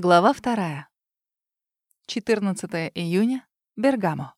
Глава вторая. 14 июня. Бергамо.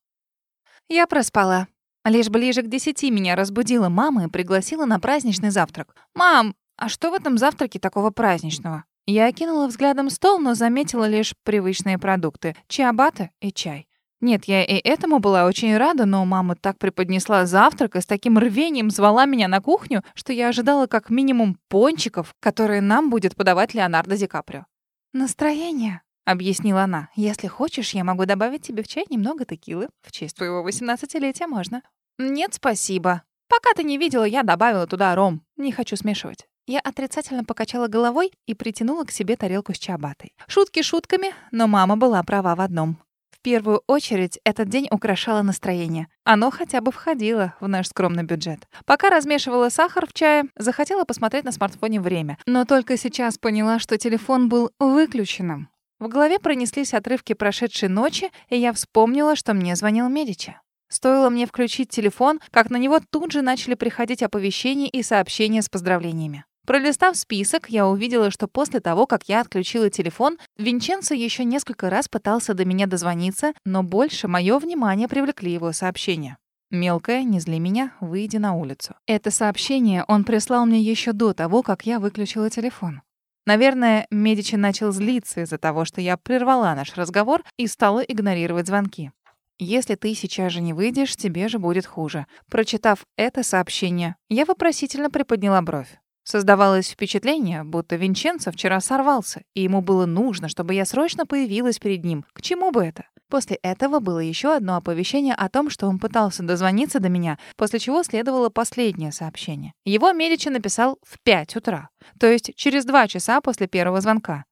Я проспала. Лишь ближе к десяти меня разбудила мама и пригласила на праздничный завтрак. «Мам, а что в этом завтраке такого праздничного?» Я окинула взглядом стол, но заметила лишь привычные продукты — чиабата и чай. Нет, я и этому была очень рада, но мама так преподнесла завтрак и с таким рвением звала меня на кухню, что я ожидала как минимум пончиков, которые нам будет подавать Леонардо Ди Каприо. «Настроение», — объяснила она. «Если хочешь, я могу добавить тебе в чай немного текилы. В честь твоего восемнадцатилетия можно». «Нет, спасибо. Пока ты не видела, я добавила туда ром. Не хочу смешивать». Я отрицательно покачала головой и притянула к себе тарелку с чабатой. Шутки шутками, но мама была права в одном. В первую очередь, этот день украшало настроение. Оно хотя бы входило в наш скромный бюджет. Пока размешивала сахар в чае, захотела посмотреть на смартфоне время. Но только сейчас поняла, что телефон был выключенным. В голове пронеслись отрывки прошедшей ночи, и я вспомнила, что мне звонил Медичи. Стоило мне включить телефон, как на него тут же начали приходить оповещения и сообщения с поздравлениями. Пролистав список, я увидела, что после того, как я отключила телефон, Винченцо еще несколько раз пытался до меня дозвониться, но больше мое внимание привлекли его сообщения. «Мелкая, не зли меня, выйди на улицу». Это сообщение он прислал мне еще до того, как я выключила телефон. Наверное, Медичи начал злиться из-за того, что я прервала наш разговор и стала игнорировать звонки. «Если ты сейчас же не выйдешь, тебе же будет хуже». Прочитав это сообщение, я вопросительно приподняла бровь. Создавалось впечатление, будто Винченцо вчера сорвался, и ему было нужно, чтобы я срочно появилась перед ним. К чему бы это? После этого было еще одно оповещение о том, что он пытался дозвониться до меня, после чего следовало последнее сообщение. Его Медичи написал в 5 утра, то есть через два часа после первого звонка.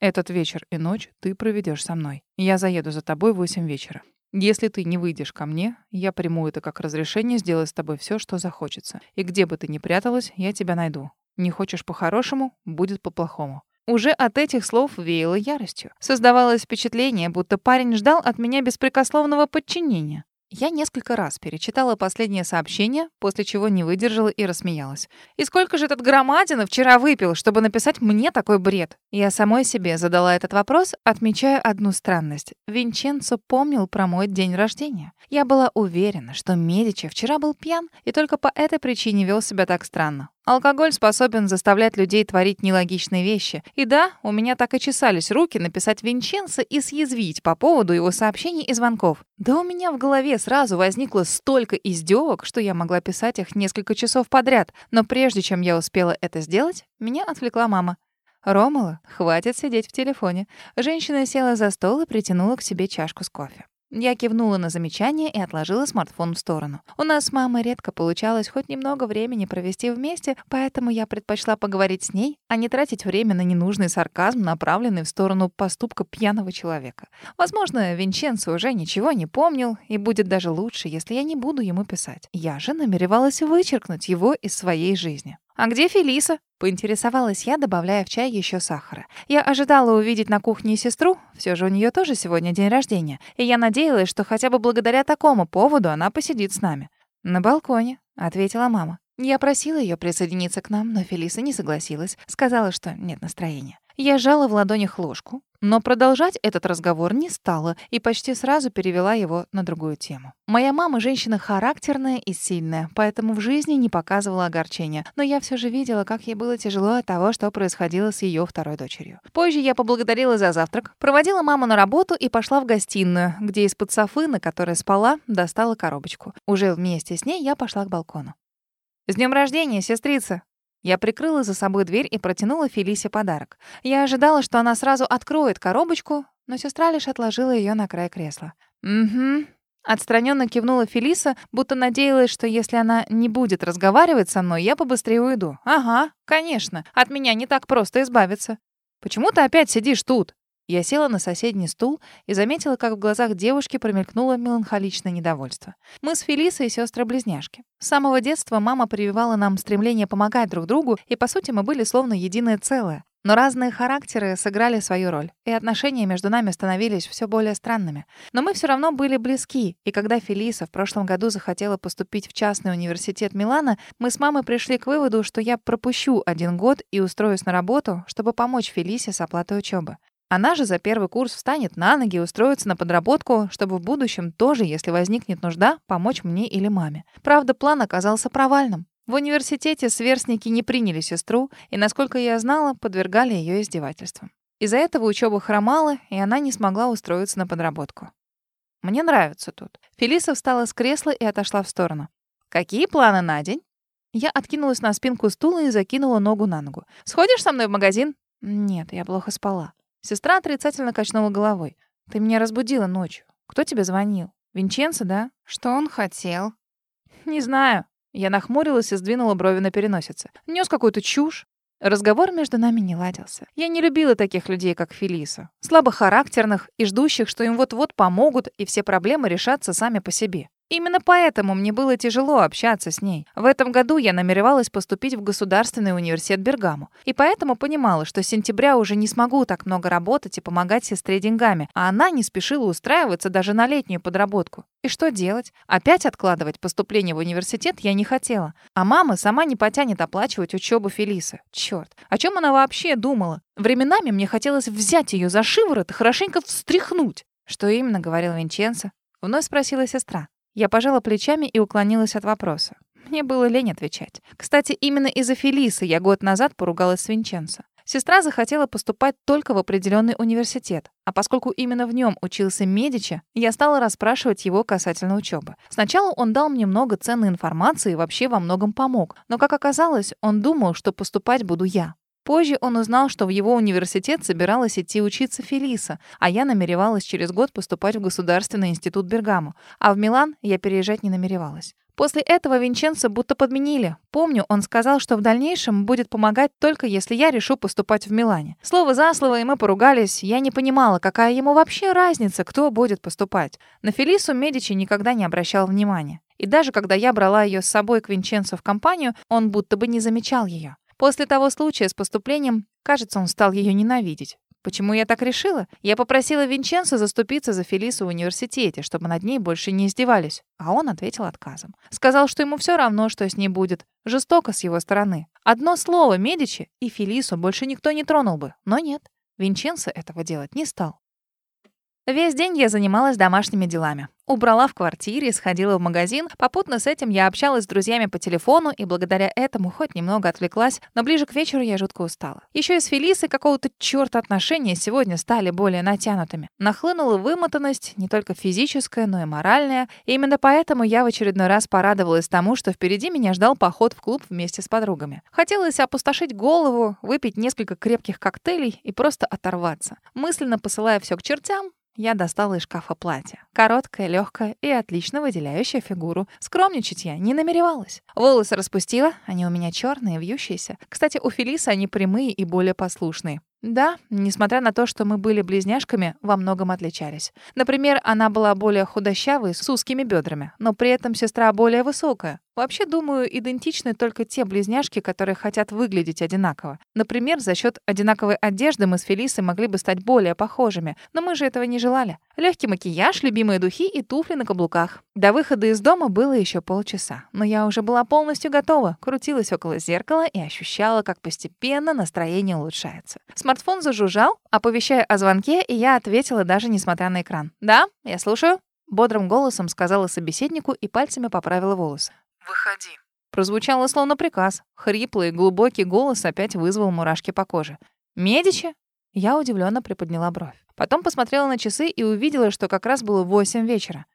«Этот вечер и ночь ты проведешь со мной. Я заеду за тобой в 8 вечера. Если ты не выйдешь ко мне, я приму это как разрешение сделать с тобой все, что захочется. И где бы ты ни пряталась, я тебя найду. Не хочешь по-хорошему, будет по-плохому. Уже от этих слов веяло яростью. Создавалось впечатление, будто парень ждал от меня беспрекословного подчинения. Я несколько раз перечитала последнее сообщение, после чего не выдержала и рассмеялась. И сколько же этот громадина вчера выпил, чтобы написать мне такой бред? Я самой себе задала этот вопрос, отмечая одну странность. Винченцо помнил про мой день рождения. Я была уверена, что Медичи вчера был пьян и только по этой причине вел себя так странно. Алкоголь способен заставлять людей творить нелогичные вещи. И да, у меня так и чесались руки написать Винченцо и съязвить по поводу его сообщений и звонков. Да у меня в голове сразу возникло столько издевок, что я могла писать их несколько часов подряд. Но прежде чем я успела это сделать, меня отвлекла мама. «Ромала, хватит сидеть в телефоне». Женщина села за стол и притянула к себе чашку с кофе. Я кивнула на замечание и отложила смартфон в сторону. У нас с мамой редко получалось хоть немного времени провести вместе, поэтому я предпочла поговорить с ней, а не тратить время на ненужный сарказм, направленный в сторону поступка пьяного человека. Возможно, Винченцо уже ничего не помнил, и будет даже лучше, если я не буду ему писать. Я же намеревалась вычеркнуть его из своей жизни. «А где Фелиса?» — поинтересовалась я, добавляя в чай еще сахара. Я ожидала увидеть на кухне сестру, все же у нее тоже сегодня день рождения, и я надеялась, что хотя бы благодаря такому поводу она посидит с нами. «На балконе», — ответила мама. Я просила ее присоединиться к нам, но Фелиса не согласилась, сказала, что нет настроения. Я сжала в ладонях ложку, но продолжать этот разговор не стала и почти сразу перевела его на другую тему. Моя мама женщина характерная и сильная, поэтому в жизни не показывала огорчения, но я все же видела, как ей было тяжело от того, что происходило с ее второй дочерью. Позже я поблагодарила за завтрак, проводила маму на работу и пошла в гостиную, где из-под софы, на которой спала, достала коробочку. Уже вместе с ней я пошла к балкону. «С днем рождения, сестрица!» Я прикрыла за собой дверь и протянула Фелисе подарок. Я ожидала, что она сразу откроет коробочку, но сестра лишь отложила ее на край кресла. «Угу». Отстраненно кивнула Фелиса, будто надеялась, что если она не будет разговаривать со мной, я побыстрее уйду. «Ага, конечно. От меня не так просто избавиться. Почему ты опять сидишь тут?» Я села на соседний стул и заметила, как в глазах девушки промелькнуло меланхоличное недовольство. Мы с Фелисой сестры-близняшки. С самого детства мама прививала нам стремление помогать друг другу, и, по сути, мы были словно единое целое. Но разные характеры сыграли свою роль, и отношения между нами становились все более странными. Но мы все равно были близки, и когда Фелиса в прошлом году захотела поступить в частный университет Милана, мы с мамой пришли к выводу, что я пропущу один год и устроюсь на работу, чтобы помочь Фелисе с оплатой учебы. Она же за первый курс встанет на ноги и устроится на подработку, чтобы в будущем тоже, если возникнет нужда, помочь мне или маме. Правда, план оказался провальным. В университете сверстники не приняли сестру и, насколько я знала, подвергали ее издевательствам. Из-за этого учеба хромала, и она не смогла устроиться на подработку. Мне нравится тут. Фелиса встала с кресла и отошла в сторону. Какие планы на день? Я откинулась на спинку стула и закинула ногу на ногу. Сходишь со мной в магазин? Нет, я плохо спала. Сестра отрицательно качнула головой. Ты меня разбудила ночью. Кто тебе звонил? Винченцо, да? Что он хотел? Не знаю. Я нахмурилась и сдвинула брови на переносице. Нёс какую-то чушь. Разговор между нами не ладился. Я не любила таких людей, как Фелиса. Слабохарактерных и ждущих, что им вот-вот помогут, и все проблемы решатся сами по себе. Именно поэтому мне было тяжело общаться с ней. В этом году я намеревалась поступить в Государственный университет Бергамо, и поэтому понимала, что с сентября уже не смогу так много работать и помогать сестре деньгами, а она не спешила устраиваться даже на летнюю подработку. И что делать? Опять откладывать поступление в университет я не хотела. А мама сама не потянет оплачивать учебу Фелисы. Черт, о чем она вообще думала? Временами мне хотелось взять ее за шиворот и хорошенько встряхнуть. Что именно говорил Винченцо? Вновь спросила сестра. Я пожала плечами и уклонилась от вопроса. Мне было лень отвечать. Кстати, именно из-за Фелисы я год назад поругалась с Винченцо. Сестра захотела поступать только в определенный университет, а поскольку именно в нем учился Медичи, я стала расспрашивать его касательно учебы. Сначала он дал мне много ценной информации и вообще во многом помог, но, как оказалось, он думал, что поступать буду я. Позже он узнал, что в его университет собиралась идти учиться Фелиса, а я намеревалась через год поступать в Государственный институт Бергамо, а в Милан я переезжать не намеревалась. После этого Винченцо будто подменили. Помню, он сказал, что в дальнейшем будет помогать только если я решу поступать в Милане. Слово за слово, и мы поругались. Я не понимала, какая ему вообще разница, кто будет поступать. На Фелису Медичи никогда не обращал внимания. И даже когда я брала ее с собой к Винченцо в компанию, он будто бы не замечал ее. После того случая с поступлением, кажется, он стал ее ненавидеть. Почему я так решила? Я попросила Винченцо заступиться за Фелису в университете, чтобы над ней больше не издевались. А он ответил отказом. Сказал, что ему все равно, что с ней будет. Жестоко с его стороны. Одно слово Медичи, и Фелису больше никто не тронул бы. Но нет, Винченцо этого делать не стал. Весь день я занималась домашними делами. Убрала в квартире, сходила в магазин. Попутно с этим я общалась с друзьями по телефону и благодаря этому хоть немного отвлеклась, но ближе к вечеру я жутко устала. Еще и с Фелисой какого-то черта отношения сегодня стали более натянутыми. Нахлынула вымотанность, не только физическая, но и моральная. И именно поэтому я в очередной раз порадовалась тому, что впереди меня ждал поход в клуб вместе с подругами. Хотелось опустошить голову, выпить несколько крепких коктейлей и просто оторваться. Мысленно посылая все к чертям, я достала из шкафа платье. Короткое, легкое и отлично выделяющее фигуру. Скромничать я не намеревалась. Волосы распустила, они у меня черные, вьющиеся. Кстати, у Фелисы они прямые и более послушные. Да, несмотря на то, что мы были близняшками, во многом отличались. Например, она была более худощавой, с узкими бедрами, но при этом сестра более высокая. Вообще, думаю, идентичны только те близняшки, которые хотят выглядеть одинаково. Например, за счет одинаковой одежды мы с Фелисой могли бы стать более похожими, но мы же этого не желали. Легкий макияж, любимые духи и туфли на каблуках. До выхода из дома было еще полчаса, но я уже была полностью готова, крутилась около зеркала и ощущала, как постепенно настроение улучшается. Смартфон зажужжал, оповещая о звонке, и я ответила даже несмотря на экран. «Да, я слушаю». Бодрым голосом сказала собеседнику и пальцами поправила волосы. «Выходи». Прозвучало словно приказ. Хриплый, глубокий голос опять вызвал мурашки по коже. «Медичи?» Я удивленно приподняла бровь. Потом посмотрела на часы и увидела, что как раз было восемь вечера.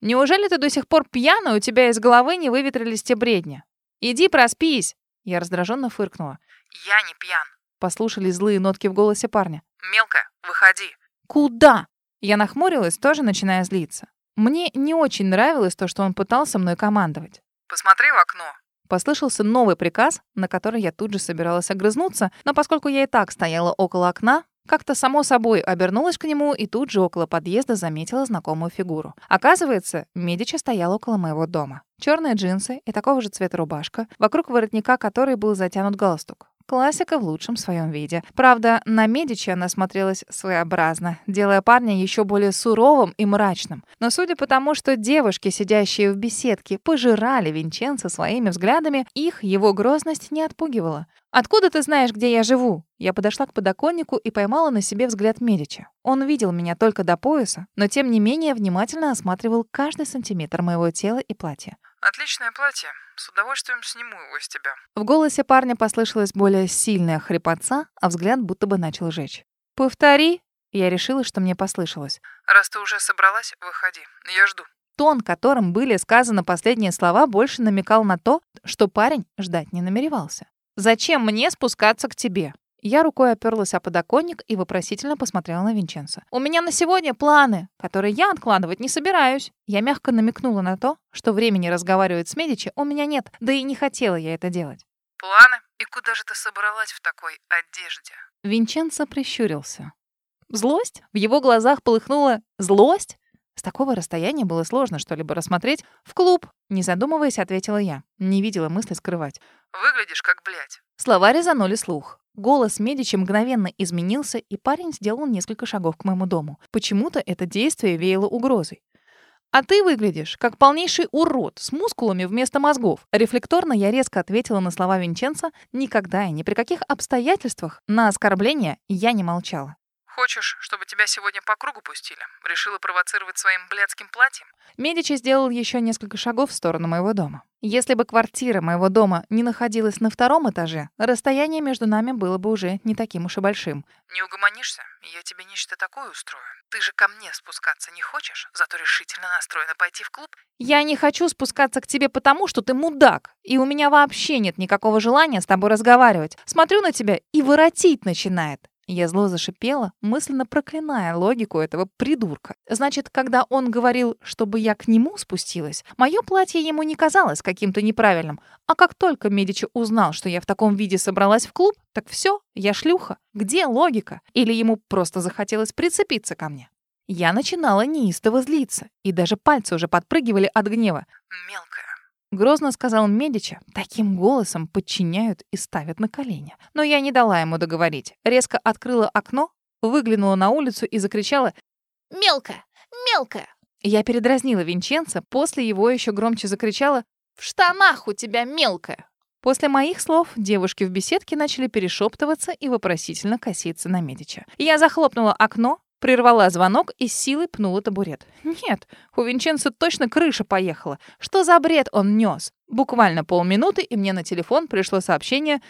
«Неужели ты до сих пор пьяна, у тебя из головы не выветрились те бредни? Иди проспись!» Я раздраженно фыркнула. «Я не пьян». Послушали злые нотки в голосе парня. «Мелко, выходи». «Куда?» Я нахмурилась, тоже начиная злиться. Мне не очень нравилось то, что он пытался мной командовать. Посмотри в окно». Послышался новый приказ, на который я тут же собиралась огрызнуться, но поскольку я и так стояла около окна, как-то само собой обернулась к нему и тут же около подъезда заметила знакомую фигуру. Оказывается, Медичи стоял около моего дома. Черные джинсы и такого же цвета рубашка, вокруг воротника которой был затянут галстук. Классика в лучшем своем виде. Правда, на Медичи она смотрелась своеобразно, делая парня еще более суровым и мрачным. Но судя по тому, что девушки, сидящие в беседке, пожирали Винченца своими взглядами, их его грозность не отпугивала. «Откуда ты знаешь, где я живу?» Я подошла к подоконнику и поймала на себе взгляд Медича. Он видел меня только до пояса, но тем не менее внимательно осматривал каждый сантиметр моего тела и платья. Отличное платье. С удовольствием сниму его с тебя. В голосе парня послышалась более сильная хрипотца, а взгляд будто бы начал жечь. «Повтори!» Я решила, что мне послышалось. Раз ты уже собралась, выходи. Я жду. Тон, которым были сказаны последние слова, больше намекал на то, что парень ждать не намеревался. «Зачем мне спускаться к тебе?» Я рукой оперлась о подоконник и вопросительно посмотрела на Винченца. «У меня на сегодня планы, которые я откладывать не собираюсь». Я мягко намекнула на то, что времени разговаривать с Медичи у меня нет, да и не хотела я это делать. Планы? И куда же ты собралась в такой одежде? Винченцо прищурился. Злость? В его глазах полыхнула злость? С такого расстояния было сложно что-либо рассмотреть. «В клуб!» Не задумываясь, ответила я. Не видела мысли скрывать. Выглядишь как блядь. Слова резанули слух. Голос Медичи мгновенно изменился, и парень сделал несколько шагов к моему дому. Почему-то это действие веяло угрозой. «А ты выглядишь как полнейший урод, с мускулами вместо мозгов». Рефлекторно я резко ответила на слова Винченца. Никогда и ни при каких обстоятельствах на оскорбление я не молчала. Хочешь, чтобы тебя сегодня по кругу пустили? Решила провоцировать своим блядским платьем? Медичи сделал еще несколько шагов в сторону моего дома. Если бы квартира моего дома не находилась на втором этаже, расстояние между нами было бы уже не таким уж и большим. Не угомонишься? Я тебе нечто такое устрою. Ты же ко мне спускаться не хочешь, зато решительно настроена пойти в клуб? Я не хочу спускаться к тебе потому, что ты мудак, и у меня вообще нет никакого желания с тобой разговаривать. Смотрю на тебя и воротить начинает. Я зло зашипела, мысленно проклиная логику этого придурка. Значит, когда он говорил, чтобы я к нему спустилась, мое платье ему не казалось каким-то неправильным. А как только Медичи узнал, что я в таком виде собралась в клуб, так все, я шлюха. Где логика? Или ему просто захотелось прицепиться ко мне? Я начинала неистово злиться, и даже пальцы уже подпрыгивали от гнева. Мелкая. Грозно сказал Медичи, таким голосом подчиняют и ставят на колени. Но я не дала ему договорить. Резко открыла окно, выглянула на улицу и закричала «Мелкая! Мелкая!». Я передразнила Винченца, после его еще громче закричала «В штанах у тебя мелкая!». После моих слов девушки в беседке начали перешептываться и вопросительно коситься на Медича. Я захлопнула окно, Прервала звонок и силой пнула табурет. Нет, у Винченцо точно крыша поехала. Что за бред он нес? Буквально полминуты, и мне на телефон пришло сообщение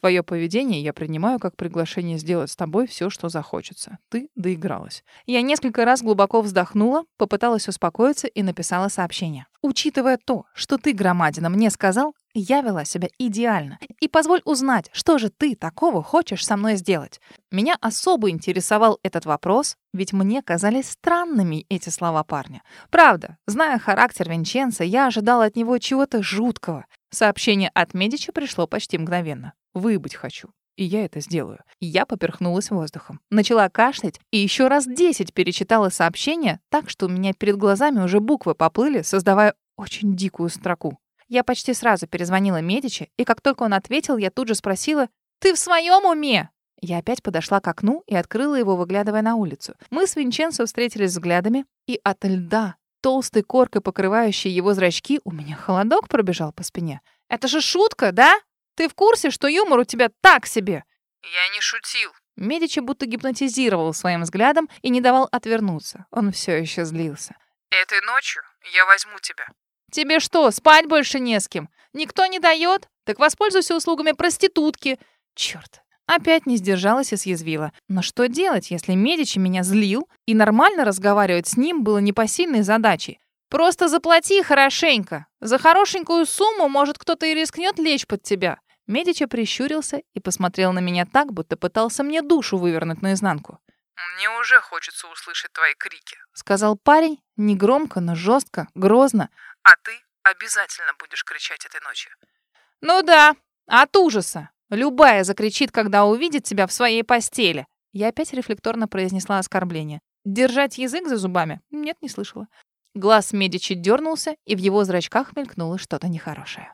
Твое поведение я принимаю как приглашение сделать с тобой все, что захочется. Ты доигралась. Я несколько раз глубоко вздохнула, попыталась успокоиться и написала сообщение. Учитывая то, что ты, громадина, мне сказал, я вела себя идеально. И позволь узнать, что же ты такого хочешь со мной сделать. Меня особо интересовал этот вопрос, ведь мне казались странными эти слова парня. Правда, зная характер Винченца, я ожидала от него чего-то жуткого. Сообщение от Медичи пришло почти мгновенно. Выбыть хочу. И я это сделаю. Я поперхнулась воздухом. Начала кашлять и еще раз десять перечитала сообщение так, что у меня перед глазами уже буквы поплыли, создавая очень дикую строку. Я почти сразу перезвонила Медичи, и как только он ответил, я тут же спросила «Ты в своем уме?» Я опять подошла к окну и открыла его, выглядывая на улицу. Мы с Винченцо встретились взглядами, и от льда, толстой коркой покрывающей его зрачки, у меня холодок пробежал по спине. «Это же шутка, да?» Ты в курсе, что юмор у тебя так себе?» «Я не шутил». Медичи будто гипнотизировал своим взглядом и не давал отвернуться. Он все еще злился. «Этой ночью я возьму тебя». «Тебе что, спать больше не с кем? Никто не дает? Так воспользуйся услугами проститутки». Черт, Опять не сдержалась и съязвила. Но что делать, если Медичи меня злил, и нормально разговаривать с ним было непосильной задачей? Просто заплати хорошенько. За хорошенькую сумму, может, кто-то и рискнет лечь под тебя. Медичи прищурился и посмотрел на меня так, будто пытался мне душу вывернуть наизнанку. «Мне уже хочется услышать твои крики», — сказал парень, негромко, но жестко, грозно. «А ты обязательно будешь кричать этой ночью». «Ну да, от ужаса. Любая закричит, когда увидит тебя в своей постели». Я опять рефлекторно произнесла оскорбление. Держать язык за зубами? Нет, не слышала. Глаз Медичи дернулся, и в его зрачках мелькнуло что-то нехорошее.